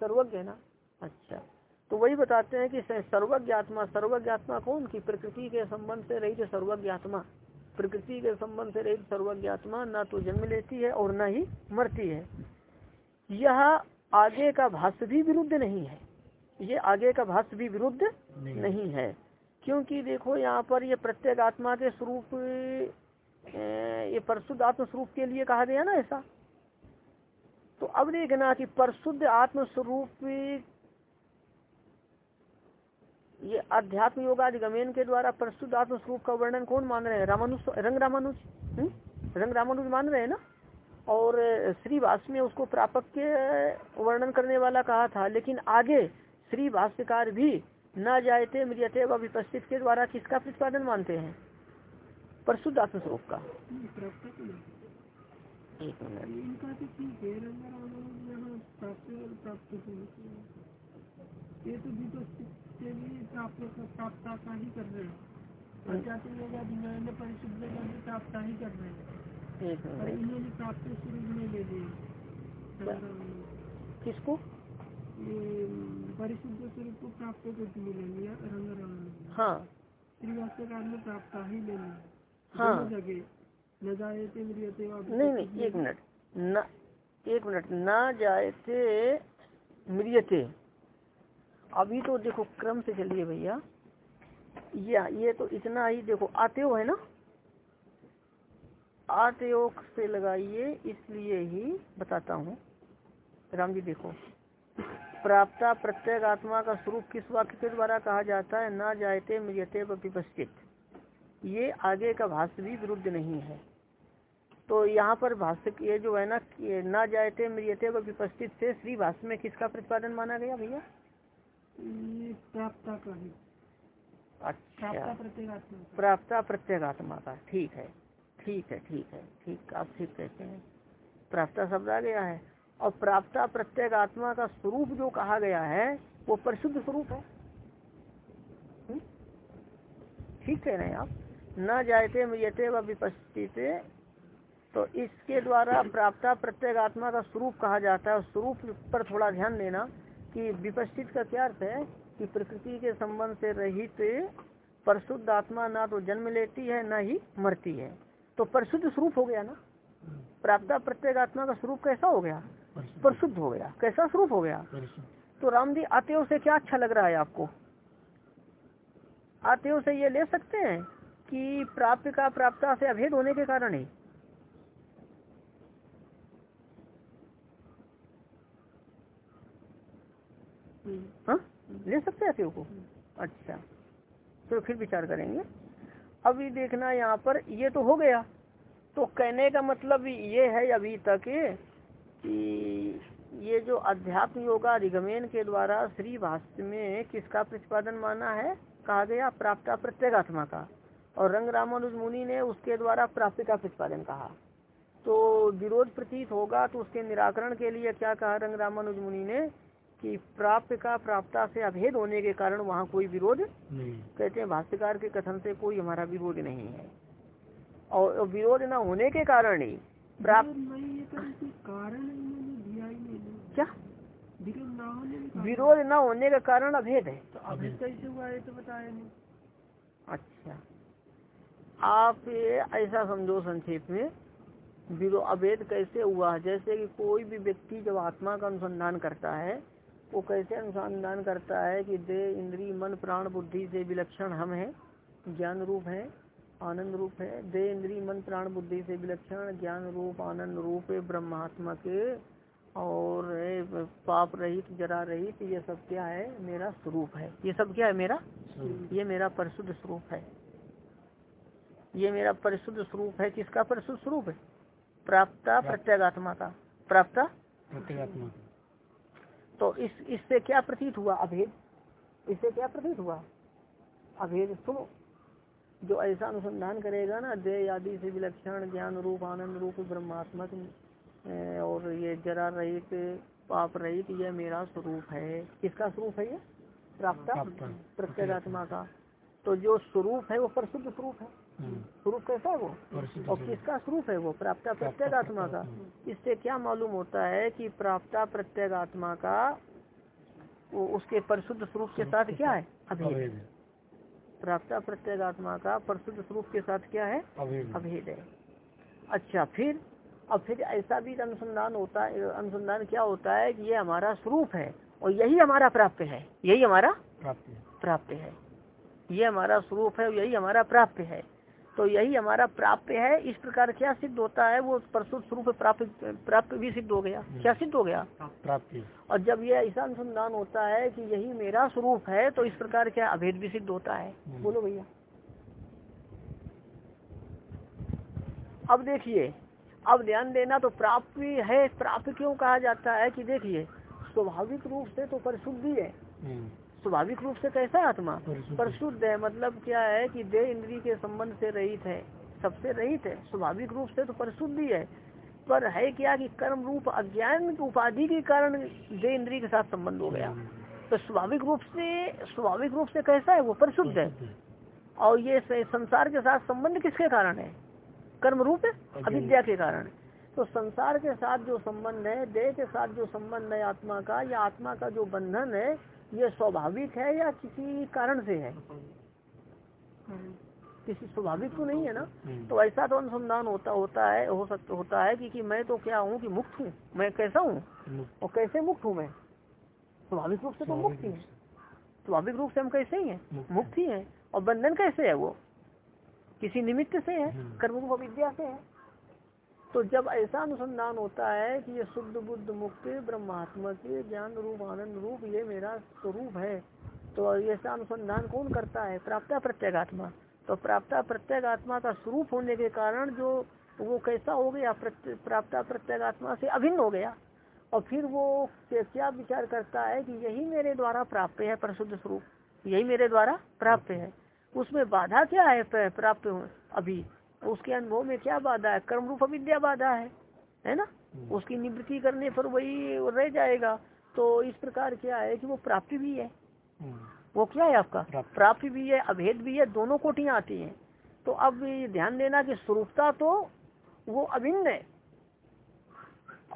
सर्वज्ञ है ना? अच्छा। तो वही बताते हैं कि सर्वज्ञ आत्मा सर्वज्ञ आत्मा कौन? की प्रकृति के संबंध से रही थे सर्वज्ञ आत्मा। प्रकृति के संबंध से रहित सर्वज्ञ आत्मा ना तो जन्म लेती है और ना ही मरती है। यह आगे का भाष्य भी विरुद्ध नहीं है। ये आगे का भाष्य भी विरुद्ध नहीं। नहीं है। क्योंकि देखो यहाँ पर ये प्रत्येक आत्मा के स्वरूप ये परशुद्ध आत्म स्वरूप के लिए कहा गया ना ऐसा। तो अब देखना कि परशुद्ध आत्म स्वरूप ये अध्यात्म योगाधिगमेन के द्वारा प्रस्तुत आत्म स्वरूप का वर्णन कौन मान रहे हैं? रामानुज रंग रामानुज? हम्म? रंग रामानुज मान रहे हैं ना? और श्री में उसको प्रापक के वर्णन करने वाला कहा था, लेकिन आगे श्री भाष्यकार भी न जायते मृियते विपस्थित के द्वारा किसका प्रतिपादन मानते हैं? परशुद्ध आत्म स्वरूप का। तो। एक मिनट। तो तो के लिए प्राप्त प्राप्त का ही कर रहे हैं। और जाति लोग परिशुद्ध का भी प्राप्त ही कर रहे हैं। और मिनट इन्होंने प्राप्त स्वरूप में ले लिए क्या? रंगर वालों किसको परिशुद्ध स्वरूप को प्राप्त वालों ने हाँ। श्रीवास्तवकार ने प्राप्त ही। हाँ। जगह। न जायते मृियते वा नहीं नहीं एक मिनट। न एक मिनट। न जायते मृियते अभी तो देखो क्रम से चलिए भैया। ये ये तो इतना ही देखो, आते हो ना? आतयोग से लगाइए, इसलिए ही बताता हूँ। राम जी देखो। प्राप्ता प्रत्येक आत्मा का स्वरूप किस वाक्य के द्वारा कहा जाता है? ना जायते मृियते व विपस्थित ये आगे का भाष्य भी विरुद्ध नहीं है। तो यहाँ पर भाष्य ये जो है ना ना जायते मृियते व विपस्थित से श्री भाष्य में किसका प्रतिपादन माना गया भैया? प्राप्ता अच्छा। प्राप्ता प्रत्येगात्मा का। ठीक है। ठीक है ठीक है। ठीक आप ठीक कहते हैं। प्राप्त शब्द आ गया है। और प्राप्त प्रत्येक आत्मा का स्वरूप जो कहा गया है वो परिशुद्ध स्वरूप है? ठीक कह रहे हैं आप। न जायते मृियते व विपस्थित तो इसके द्वारा प्राप्त प्रत्येक आत्मा का स्वरूप कहा जाता है। स्वरूप पर थोड़ा ध्यान देना। कि विपस्थित का क्या अर्थ है? कि प्रकृति के संबंध से रहित परिशुद्ध आत्मा ना तो जन्म लेती है ना ही मरती है। तो परिशुद्ध स्वरूप हो गया ना? प्राप्त प्रत्येक आत्मा का स्वरूप कैसा हो गया? परिशुद्ध। हो गया। कैसा स्वरूप हो गया? तो राम जी आते से क्या अच्छा लग रहा है आपको? आते से ये ले सकते हैं कि प्राप्त का प्राप्ता से अभेद होने के कारण ही? हाँ? ले सकते हैं को? अच्छा। तो फिर विचार करेंगे। अभी देखना यहाँ पर ये तो हो गया। तो कहने का मतलब ये है अभी तक कि ये जो अध्यात्म योगा अधिगमेन के द्वारा श्री भाष्य में किसका प्रतिपादन माना है? कहा गया प्राप्ता प्रत्येगात्मा का। और रंग रामानुज मुनि ने उसके द्वारा प्राप्ति का प्रतिपादन कहा। तो विरोध प्रतीत होगा तो उसके निराकरण के लिए क्या कहा रंग रामानुज मुनि ने? कि प्राप्त का प्राप्ता से अभेद होने के कारण वहाँ कोई विरोध? कहते हैं भाष्यकार के कथन से कोई हमारा विरोध नहीं है। और विरोध न होने के कारण ही प्राप्त कारण क्या? विरोध न होने का कारण। अभेद है। तो अभेद कैसे हुआ है तो बताया नहीं। अच्छा। आप ऐसा समझो संक्षेप में विरोध अभेद कैसे हुआ? जैसे कि कोई भी व्यक्ति जब आत्मा का अनुसंधान करता है वो कैसे अनुसंधान करता है कि दे इंद्री मन प्राण बुद्धि से विलक्षण हम हैं ज्ञान रूप है आनंद रूप है। दे इंद्री मन प्राण बुद्धि से विलक्षण ज्ञान रूप आनंद रूप ब्रह्मात्मा के और पाप रहित जरा रहित ये सब क्या है? मेरा स्वरूप है। ये सब क्या है मेरा? ये मेरा परिशुद्ध स्वरूप है। ये मेरा परिशुद्ध स्वरूप है किसका? परिशुद्ध स्वरूप है। प्राप्ता प्रत्येगात्मा का। प्राप्ता? प्रत्येगात्मा तो इस इससे क्या प्रतीत हुआ अभेद? इससे क्या प्रतीत हुआ? अभेद सुनो। जो ऐसा अनुसंधान करेगा ना देह आदि से विलक्षण ज्ञान रूप आनंद रूप ब्रह्मात्मक और ये जरा रहित पाप रहित यह मेरा स्वरूप है। किसका स्वरूप है ये? प्राप्त? प्रत्येगात्मा का। तो जो स्वरूप है वो परशुद्ध स्वरूप है। हम्म। स्वरूप कैसा है वो? और किसका स्वरूप है वो? प्राप्त प्रत्येक आत्मा का। इससे क्या मालूम होता है कि प्राप्त प्रत्येक आत्मा का वो उसके परिशुद्ध स्वरूप के साथ क्या है? अभेद। प्राप्त प्रत्येक आत्मा का परिशुद्ध स्वरूप के साथ क्या है? अभेद है। अच्छा फिर? अब फिर ऐसा भी अनुसंधान होता है अनुसंधान क्या होता है कि ये हमारा स्वरूप है और यही हमारा प्राप्त है। यही हमारा प्राप्त है। ये हमारा स्वरूप है यही हमारा प्राप्त है। तो यही हमारा प्राप्त है। इस प्रकार क्या सिद्ध होता है वो परशुद्ध स्वरूप प्राप्त प्राप्त भी सिद्ध हो गया। क्या सिद्ध हो गया? प्राप्ति। और जब यह ऐसा अनुसंधान होता है कि यही मेरा स्वरूप है तो इस प्रकार क्या अभेद भी सिद्ध होता है। हम्म। बोलो भैया। अब देखिए अब ध्यान देना तो प्राप्त है प्राप्त क्यों कहा जाता है कि देखिए स्वाभाविक रूप से तो परिशुद्धि है। हम्म। स्वाभाविक रूप से कैसा आत्मा? पर शुद्ध है मतलब क्या है कि देह इंद्री के संबंध से रहित है सबसे रहित है। स्वाभाविक रूप से तो परिशुद्धि है पर है क्या कि कर्म रूप अज्ञान उपाधि के कारण देह इंद्री के साथ संबंध हो गया। तो स्वाभाविक रूप से स्वाभाविक रूप से कैसा है? वो परिशुद्ध है। और ये संसार के साथ संबंध किसके कारण है? कर्म रूप अविद्या के कारण तो संसार के साथ जो संबंध है देह के साथ जो संबंध है आत्मा का या आत्मा का जो बंधन है ये स्वाभाविक है या किसी कारण से है? किसी स्वाभाविक तो नहीं है ना? हम्म। तो ऐसा तो अनुसंधान होता होता है हो सकता होता है कि, कि मैं तो क्या हूँ कि मुक्त हूँ? मैं कैसा हूँ? और कैसे मुक्त हूँ मैं? स्वाभाविक रूप से तो मुक्त ही है। स्वाभाविक रूप से हम कैसे ही है? मुक्त। ही है। और बंधन कैसे है वो? किसी निमित्त से है? हम्म। कर्म विद्या से है? तो जब ऐसा अनुसंधान होता है कि ये शुद्ध, बुद्ध, मुक्त, ब्रह्मात्मक, ज्ञान रूप, आनंद रूप, ये मेरा स्वरूप है तो ऐसा अनुसंधान कौन करता है? प्राप्त प्रत्येगात्मा तो प्राप्त प्रत्येगात्मा का स्वरूप होने के कारण जो वो कैसा हो गया प्राप्त प्रत्येगात्मा से अभिन्न हो गया, और फिर वो क्या विचार करता है कि यही मेरे द्वारा प्राप्त है परशुद्ध स्वरूप, यही मेरे द्वारा प्राप्त है। उसमें बाधा क्या है प्राप्त अभी? उसके अनुभव में क्या बाधा है? कर्म रूप अविद्या बाधा है है ना? हम्म। उसकी निवृत्ति करने पर वही रह जाएगा। तो इस प्रकार क्या है कि वो प्राप्ति भी है। हम्म। वो क्या है आपका? प्राप्ति। भी है अभेद भी है दोनों कोटियाँ आती हैं। तो अब ध्यान देना कि स्वरूपता तो वो अभिन्न है।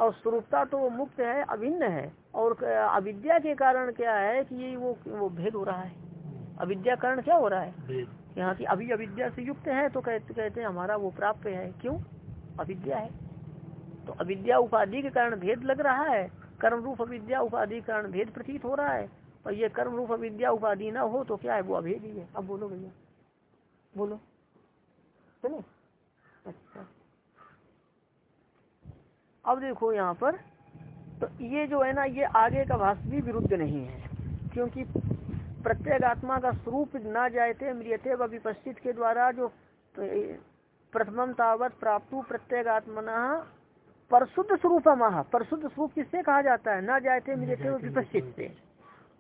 और स्वरूपता तो वो मुक्त है अभिन्न है। और अविद्या के कारण क्या है कि ये वो वो भेद हो रहा है। अविद्या कारण क्या हो रहा है? यहाँ की अभी अविद्या से युक्त है तो कहते कहते हैं, हमारा वो प्राप्त है। क्यों? अविद्या है। तो अविद्या उपाधि के कारण भेद लग रहा है। कर्म रूप अविद्या उपाधि के कारण भेद प्रतीत हो रहा है। और ये कर्म रूप अविद्या उपाधि ना हो तो क्या है? वो अभेद ही है। अब बोलो भैया। बोलो। चलो? अच्छा। अब देखो यहाँ पर तो ये जो है ना, ये आगे का भाष भी विरुद्ध नहीं है। क्योंकि प्रत्येक आत्मा का स्वरूप न जायते मृियते विपस्थित के द्वारा जो प्रथम तावत प्राप्त प्रत्येक आत्मना परशुद्ध स्वरूप महा। परशुद्ध स्वरूप किससे कहा जाता है? न जायते मृियते व विपस्थित से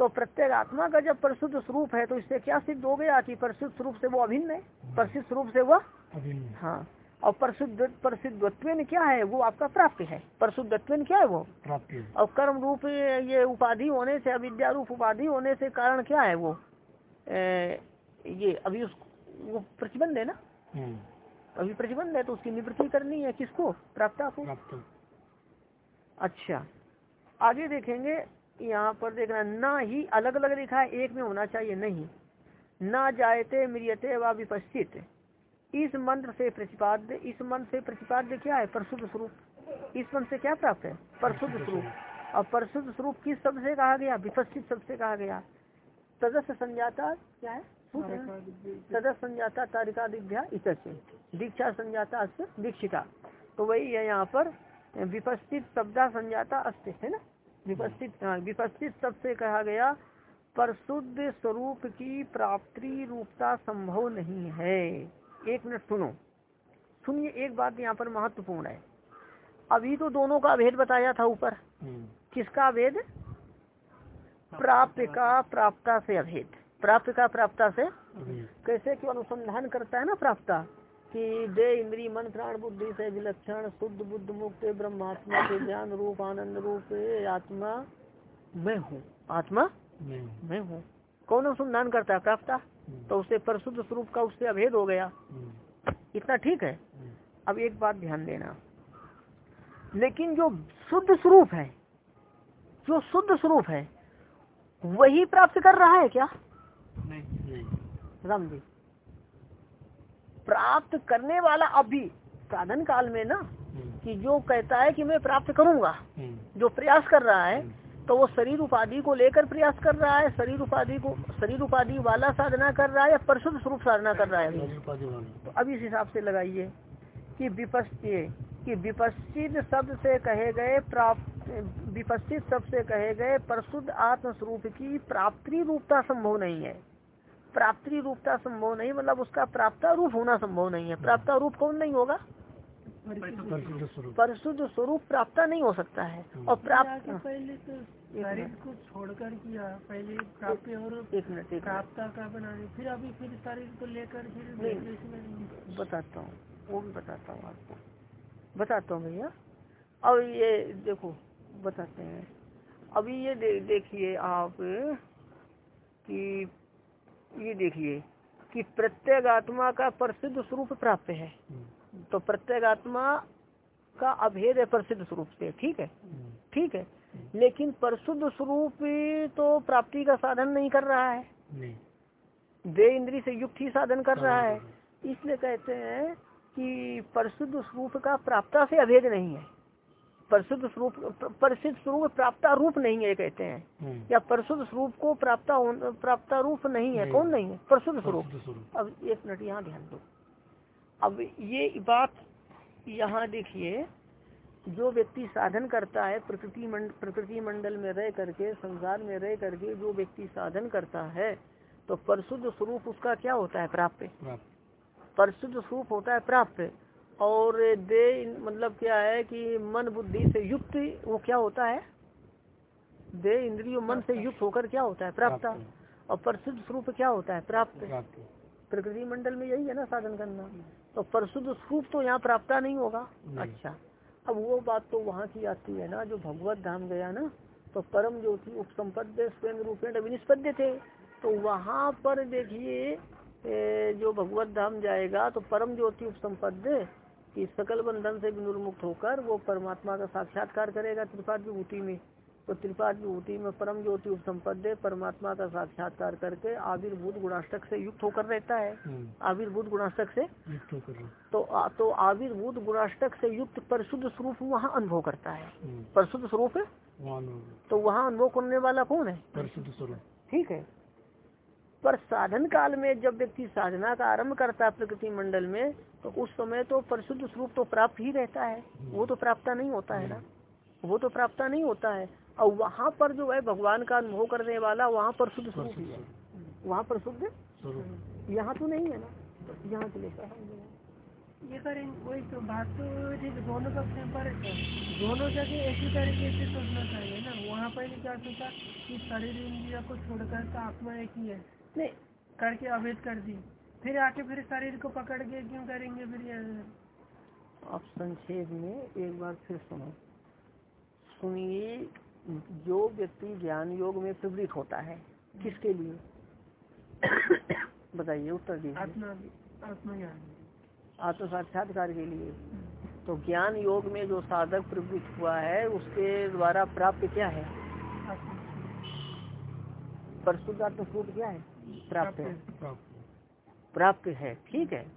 तो प्रत्येक आत्मा का जब परशुद्ध स्वरूप है तो इससे क्या सिद्ध हो गया कि परशुद्ध स्वरूप से वो अभिन्न है? परशुद्ध स्वरूप से वह अभिन्न हाँ। और परशुद्ध परशुद्धत्व क्या है? वो आपका प्राप्त है। परशुद्धत्व क्या है वो? प्राप्त और कर्म रूप ये उपाधि होने से अविद्या रूप उपाधि होने से कारण क्या है वो? ए, ये अभी उस वो प्रतिबंध है ना? हम्म। अभी प्रतिबंध है तो उसकी निवृत्ति करनी है किसको? प्राप्त को अच्छा। आगे देखेंगे यहाँ पर देखना ना ही अलग अलग लिखा है एक में होना चाहिए नहीं। ना जायते मृियते व विपस्थित इस मंत्र से प्रतिपाद्य इस मंत्र से प्रतिपाद्य क्या है? परशुद्ध स्वरूप। इस मंत्र से क्या प्राप्त है? परशुद्ध स्वरूप। और परशुद्ध स्वरूप किस शब्द से कहा गया? विपस्थित शब्द से कहा गया। सदस्य संजाता क्या है? सदस्य संजाता तारिका दिव्या इस दीक्षा संजाता दीक्षिता तो वही है यहाँ पर विपस्थित शब्दा संजाता अस्त है ना? विपस्थित हाँ विपस्थित शब्द से कहा गया परशुद्ध स्वरूप की प्राप्ति रूपता संभव नहीं है। एक मिनट सुनो। सुनिए एक बात यहाँ पर महत्वपूर्ण है। अभी तो दोनों का भेद बताया था ऊपर। हम्म। किसका भेद? प्राप्त का। प्राप्ता से अभेद। प्राप्त का प्राप्ता से कैसे क्यों अनुसंधान करता है ना प्राप्ता? कि दे इंद्री मन प्राण बुद्धि से विलक्षण शुद्ध बुद्ध मुक्त ब्रह्मात्मा के ज्ञान रूप आनंद रूप आत्मा मैं हूँ। आत्मा? मैं हूँ। कौन अनुसंधान करता है प्राप्ता? हम्म। तो उससे परशुद्ध स्वरूप का उससे अभेद हो गया। हम्म। इतना ठीक है। हम्म। अब एक बात ध्यान देना। लेकिन जो शुद्ध स्वरूप है जो शुद्ध स्वरूप है वही प्राप्त कर रहा है क्या? नहीं। राम जी प्राप्त करने वाला अभी साधन काल में ना कि जो कहता है कि मैं प्राप्त करूँगा जो प्रयास कर रहा है तो वो शरीर उपाधि को लेकर प्रयास कर रहा है शरीर उपाधि को शरीर उपाधि वाला साधना कर रहा है या परशुद्ध स्वरूप साधना कर रहा है? तो अब इस हिसाब से लगाइए कि विपस्थित कि विपस्थित शब्द से कहे गए प्राप्त विपस्थित शब्द से कहे गए परशुद्ध आत्म स्वरूप की प्राप्ति रूपता संभव नहीं है। प्राप्ति रूपता संभव नहीं मतलब उसका प्राप्ता रूप होना संभव नहीं है। प्राप्ता रूप कौन नहीं होगा? परिशुद्ध स्वरूप। प्राप्त नहीं हो सकता है। हम्म। और प्राप्त पहले तो शरीर को छोड़कर किया पहले प्राप्त और एक मिनट प्राप्त का बनाने। फिर अभी फिर शरीर को लेकर फिर बताता हूँ वो भी बताता हूँ आपको। बताता हूँ भैया। अब ये देखो बताते हैं। अभी ये दे, देखिए आप कि ये देखिए कि प्रत्येक आत्मा का प्रसिद्ध स्वरूप प्राप्त है। हम्म। तो प्रत्येक आत्मा का अभेद है प्रसिद्ध स्वरूप से ठीक है? ठीक है? लेकिन परशुद्ध स्वरूप तो प्राप्ति का साधन नहीं कर रहा है। दे इंद्री से युक्त ही साधन कर रहा है इसलिए कहते हैं कि परशुद्ध स्वरूप का प्राप्ता से अभेद नहीं है। परशुद्ध स्वरूप परशुद्ध स्वरूप प्राप्ता रूप नहीं है कहते हैं। हम्म। या परशुद्ध स्वरूप को प्राप्ता प्राप्ता रूप नहीं है कौन नहीं है? परशुद्ध स्वरूप। अब एक मिनट यहाँ ध्यान दो। अब ये बात यहाँ देखिए जो व्यक्ति साधन करता है प्रकृति मंड प्रकृति मंडल में रह करके संसार में रह करके जो व्यक्ति साधन करता है तो परशुद्ध स्वरूप उसका क्या होता है प्राप्त परशुद्ध स्वरूप होता है प्राप्त और दे मतलब क्या है कि मन बुद्धि से युक्त वो क्या होता है? दे इंद्रियो मन से युक्त होकर क्या होता है? प्राप्त। और प्रसिद्ध स्वरूप क्या होता है? प्राप्त। प्रकृति मंडल में यही है ना साधन करना? तो परशुद्ध स्वरूप तो यहाँ प्राप्त नहीं होगा। अच्छा। अब वो बात तो वहाँ की आती है ना जो भगवत धाम गया ना तो परम ज्योति उपसंपद्य स्वयं रूपेण विनिष्पद्य थे। तो वहाँ पर देखिए जो भगवत धाम जाएगा तो परम ज्योति उपसंपद्य कि सकल बंधन से विनुर्मुक्त होकर वो परमात्मा का साक्षात्कार करेगा त्रिपाठ विभूति में। तो त्रिपाठ विभूति में परम ज्योति उपसंपद्य परमात्मा का साक्षात्कार करके आविर्भूत गुणाष्टक से युक्त होकर रहता है। हम्म। आविर्भूत गुणाष्टक से? युक्त होकर तो आ, तो आविर्भूत गुणाष्टक से युक्त परिशुद्ध स्वरूप वहाँ अनुभव करता है। हम्म। परिशुद्ध स्वरूप? तो वहाँ अनुभव करने वाला कौन है? परिशुद्ध स्वरूप। ठीक है। पर साधन काल में जब व्यक्ति साधना का आरंभ करता है प्रकृति मंडल में तो उस समय तो परशुद्ध स्वरूप तो प्राप्त ही रहता है। वो तो प्राप्त नहीं होता है ना? वो तो प्राप्त नहीं होता है। और वहाँ पर जो है भगवान का अनुभव करने वाला वहाँ पर शुद्ध स्वरूप है। वहाँ पर शुद्ध यहाँ तो नहीं है ना? तो यहाँ के लिए ये करें वही तो बात तो दोनों पक्ष पर दोनों जगह ऐसी तरीके से सोचना चाहिए ना। वहाँ पर क्या सोचा कि शरीर इंद्रिया को छोड़कर तो आत्मा एक ही है। नहीं। करके अवैध कर दी। फिर आके फिर शरीर को पकड़ के क्यों करेंगे फिर आप संक्षेप में एक बार फिर सुनो। सुनिए जो व्यक्ति ज्ञान योग में प्रवृत्त होता है। किसके लिए? बताइए उत्तर दीजिए। आत्म साक्षात्कार के लिए। तो ज्ञान योग में जो साधक प्रवृत्त हुआ है उसके द्वारा प्राप्त क्या है? परशुद्धात्म स्वरूप क्या है? प्राप्त है। प्राप्त है। ठीक है।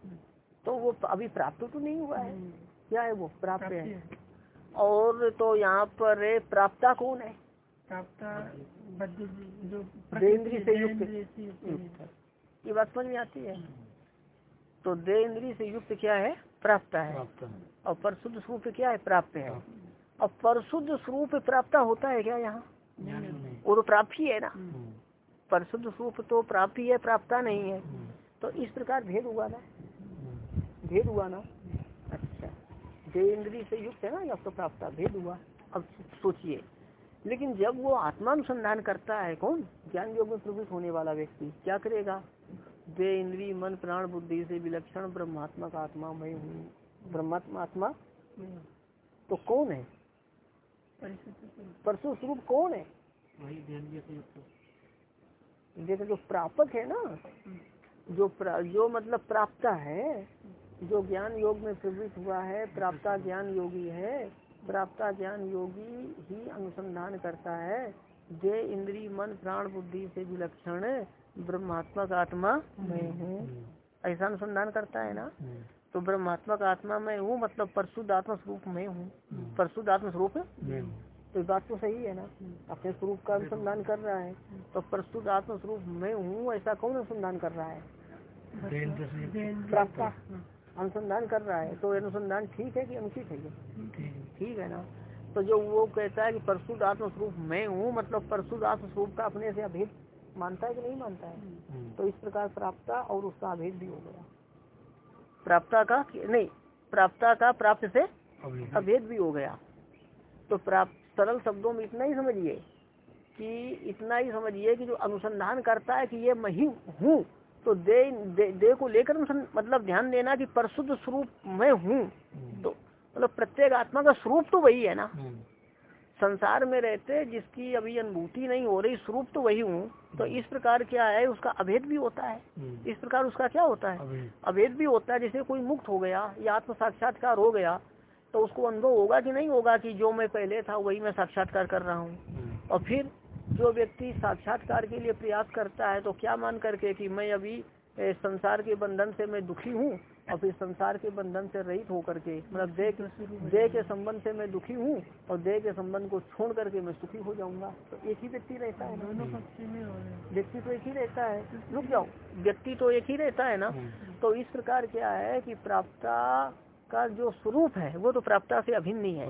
तो वो अभी प्राप्त तो नहीं हुआ है। क्या है वो? प्राप्त है। और तो यहाँ पर प्राप्ता कौन है? जो से युक्त। ये बात समझ में आती है? तो दे इंद्री से युक्त क्या है? प्राप्त है। और परशुद्ध स्वरूप क्या है? प्राप्त है। और परशुद्ध स्वरूप प्राप्त होता है क्या यहाँ? वो तो प्राप्त ही है ना। हम्म। परशुद्ध स्वरूप तो प्राप्त ही है प्राप्ता नहीं है। तो इस प्रकार भेद हुआ ना? भेद हुआ ना? दे इंद्री से युक्त है ना या तो प्राप्त भेद हुआ। अब सोचिए। लेकिन जब वो आत्मानुसंधान करता है कौन? ज्ञान योग में प्रवृत्त होने वाला व्यक्ति। क्या करेगा? दे इंद्री मन प्राण बुद्धि से विलक्षण ब्रह्मात्मा का आत्मा मैं हूँ। ब्रह्मात्मा आत्मा? तो कौन है? परशु स्वरूप। कौन है? जैसे जो प्रापक है ना जो प्रा, जो मतलब प्राप्त है जो ज्ञान योग में प्रवृत्त हुआ है प्राप्ता ज्ञान योगी है। प्राप्ता ज्ञान योगी ही अनुसंधान करता है। जे इंद्री मन प्राण बुद्धि से विलक्षण ब्रह्मात्मक आत्मा मैं हूँ। ऐसा अनुसंधान करता है ना? तो ब्रह्मात्मक आत्मा मैं हूँ मतलब परशुद्ध आत्मा स्वरूप में हूँ। परशुद्ध आत्म स्वरूप तो बात तो सही है ना? अपने स्वरूप का अनुसंधान कर रहा है। तो प्रस्तुत आत्म स्वरूप मैं हूँ ऐसा कौन अनुसंधान कर रहा है? प्राप्त। अनुसंधान कर रहा है तो अनुसंधान ठीक है कि अनुचित है ये? ठीक है। ना? तो जो वो कहता है कि प्रस्तुत आत्म स्वरूप मैं हूँ मतलब प्रस्तुत आत्म स्वरूप का अपने से अभेद मानता है कि नहीं मानता है? हम्म। तो इस प्रकार प्राप्ता और उसका अभेद भी हो गया। प्राप्ता का नहीं प्राप्ता का प्राप्त से अभेद भी हो गया। तो प्राप्त सरल शब्दों में इतना ही समझिए कि इतना ही समझिए कि जो अनुसंधान करता है कि ये मैं ही हूँ तो दे, दे, दे को लेकर मतलब ध्यान देना कि परशुद्ध स्वरूप मैं हूँ हम्म। तो मतलब प्रत्येक आत्मा का स्वरूप तो वही है ना हम्म। संसार में रहते जिसकी अभी अनुभूति नहीं हो रही स्वरूप तो वही हूँ तो हम्म। इस प्रकार क्या है उसका अभेद भी होता है इस प्रकार उसका क्या होता है अभेद भी होता है जैसे कोई मुक्त हो गया या आत्म साक्षात्कार हो गया तो उसको अनुभव होगा कि नहीं होगा कि जो मैं पहले था वही मैं साक्षात्कार कर रहा हूँ। और फिर जो व्यक्ति साक्षात्कार के लिए प्रयास करता है तो क्या मान करके कि मैं अभी संसार के बंधन से मैं दुखी हूँ और फिर संसार के बंधन से रहित होकर के मतलब देह देह के संबंध से मैं दुखी हूँ और देह के संबंध को छोड़ करके मैं सुखी हो जाऊँगा? तो एक ही व्यक्ति रहता है दोनों व्यक्ति तो एक ही रहता है। रुक जाओ। व्यक्ति तो एक ही रहता है ना। तो इस प्रकार क्या है कि प्राप्त का जो स्वरूप है वो तो प्राप्ता से अभिन्न नहीं है।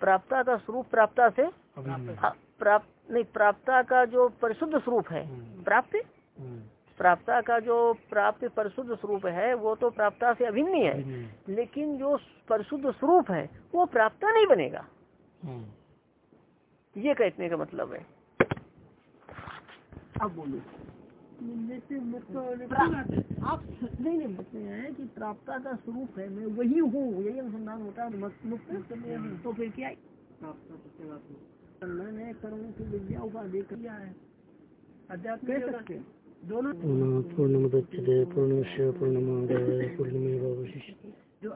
प्राप्ता का स्वरूप प्राप्ता से हाँ, प्राप्त नहीं प्राप्ता का जो परिशुद्ध स्वरूप है हम्म। प्राप्त? हम्म। प्राप्ता का जो प्राप्त परिशुद्ध स्वरूप है वो तो प्राप्ता से अभिन्न ही है। लेकिन जो परिशुद्ध स्वरूप है वो प्राप्ता नहीं बनेगा। ये कहने का मतलब है। अब बोलो। मतलब आप नहीं नहीं है कि प्राप्ता का स्वरूप है मैं वही हूँ यही अनुसंधान होता है हूँ तो फिर क्या मैंने कर्मों की विद्या उपाधि किया है। अध्यात्म कह सकते हैं। दोनों पूर्णमादाय जो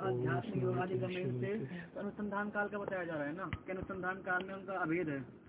से अनुसंधान काल का बताया जा रहा है ना कि अनुसंधान काल में उनका अभेद है।